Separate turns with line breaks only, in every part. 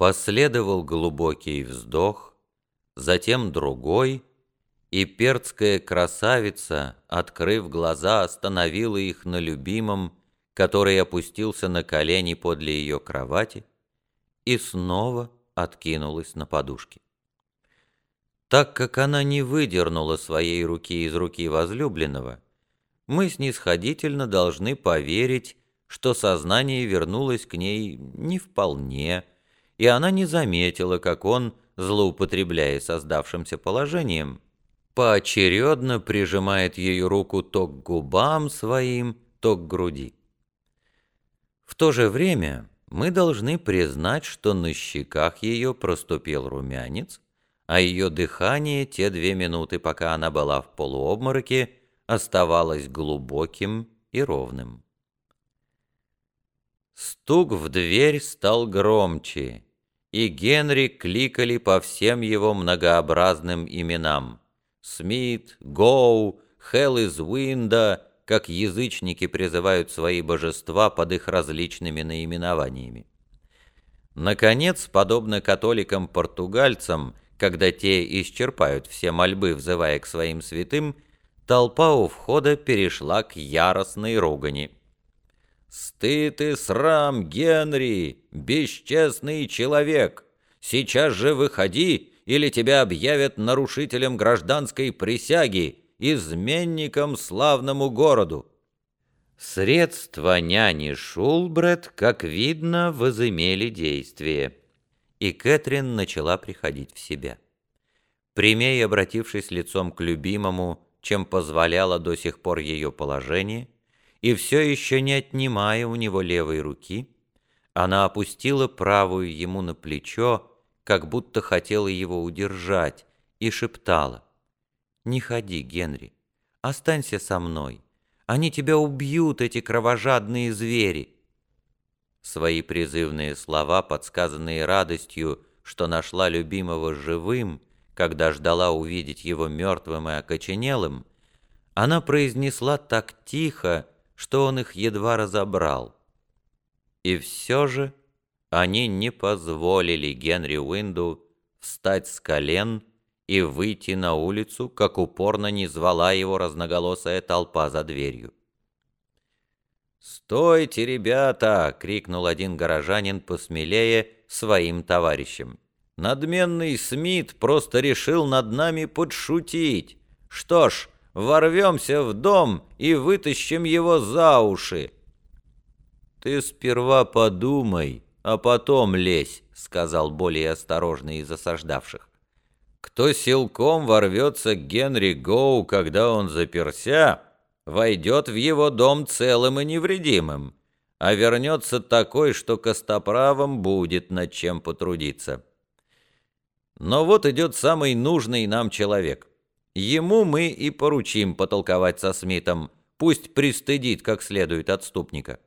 Последовал глубокий вздох, затем другой, и перцкая красавица, открыв глаза, остановила их на любимом, который опустился на колени подле ее кровати, и снова откинулась на подушке. Так как она не выдернула своей руки из руки возлюбленного, мы снисходительно должны поверить, что сознание вернулось к ней не вполне, и она не заметила, как он, злоупотребляя создавшимся положением, поочередно прижимает ее руку то к губам своим, то к груди. В то же время мы должны признать, что на щеках ее проступил румянец, а ее дыхание те две минуты, пока она была в полуобмороке, оставалось глубоким и ровным. Стук в дверь стал громче, и Генри кликали по всем его многообразным именам. Смит, Гоу, Хелл из Уинда, как язычники призывают свои божества под их различными наименованиями. Наконец, подобно католикам-португальцам, когда те исчерпают все мольбы, взывая к своим святым, толпа у входа перешла к яростной ругани. «Стыд и срам, Генри, бесчестный человек! Сейчас же выходи, или тебя объявят нарушителем гражданской присяги, изменником славному городу!» Средства няни Шулбред, как видно, возымели действие, и Кэтрин начала приходить в себя. Прямей обратившись лицом к любимому, чем позволяло до сих пор ее положение, и все еще не отнимая у него левой руки, она опустила правую ему на плечо, как будто хотела его удержать, и шептала, «Не ходи, Генри, останься со мной, они тебя убьют, эти кровожадные звери». Свои призывные слова, подсказанные радостью, что нашла любимого живым, когда ждала увидеть его мертвым и окоченелым, она произнесла так тихо, что он их едва разобрал. И все же они не позволили Генри Уинду встать с колен и выйти на улицу, как упорно не звала его разноголосая толпа за дверью. «Стойте, ребята!» — крикнул один горожанин посмелее своим товарищам. Надменный Смит просто решил над нами подшутить. Что ж, ворвемся в дом и вытащим его за уши. «Ты сперва подумай, а потом лезь», — сказал более осторожный из осаждавших. «Кто силком ворвется к Генри Гоу, когда он заперся, войдет в его дом целым и невредимым, а вернется такой, что костоправом будет над чем потрудиться». Но вот идет самый нужный нам человек. Ему мы и поручим потолковать со Смитом, пусть пристыдит как следует отступника.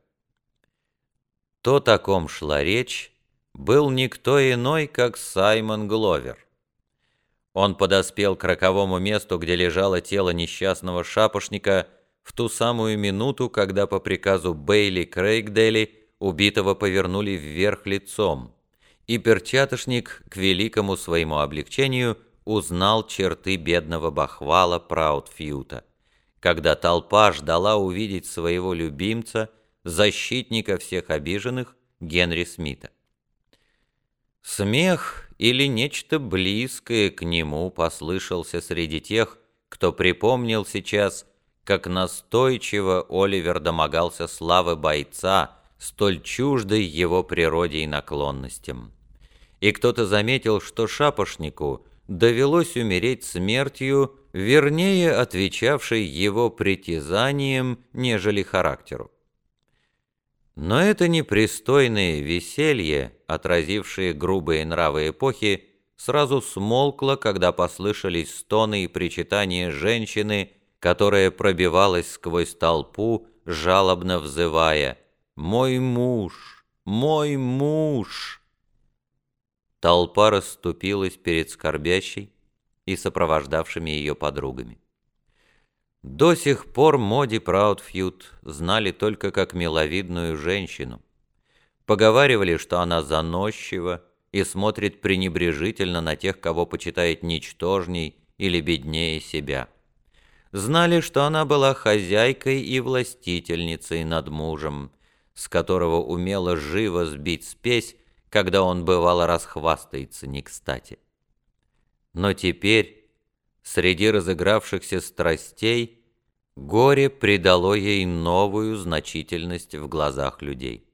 То, о ком шла речь, был никто иной, как Саймон Гловер. Он подоспел к роковому месту, где лежало тело несчастного шапошника, в ту самую минуту, когда по приказу Бейли Крейгдели убитого повернули вверх лицом и перчатошник, к великому своему облегчению, узнал черты бедного бахвала Праудфьюта, когда толпа ждала увидеть своего любимца, защитника всех обиженных, Генри Смита. Смех или нечто близкое к нему послышался среди тех, кто припомнил сейчас, как настойчиво Оливер домогался славы бойца, столь чуждой его природе и наклонностям. И кто-то заметил, что шапошнику довелось умереть смертью, вернее, отвечавшей его притязаниям, нежели характеру. Но это непристойное веселье, отразившее грубые нравы эпохи, сразу смолкло, когда послышались стоны и причитания женщины, которая пробивалась сквозь толпу, жалобно взывая мой муж, мой муж!» Толпа расступилась перед скорбящей и сопровождавшими ее подругами. До сих пор Моди Праудфьюд знали только как миловидную женщину. Поговаривали, что она заносчива и смотрит пренебрежительно на тех, кого почитает ничтожней или беднее себя. Знали, что она была хозяйкой и властительницей над мужем, с которого умела живо сбить спесь, когда он бывало расхвастается не кстати. Но теперь, среди разыгравшихся страстей, горе придало ей новую значительность в глазах людей.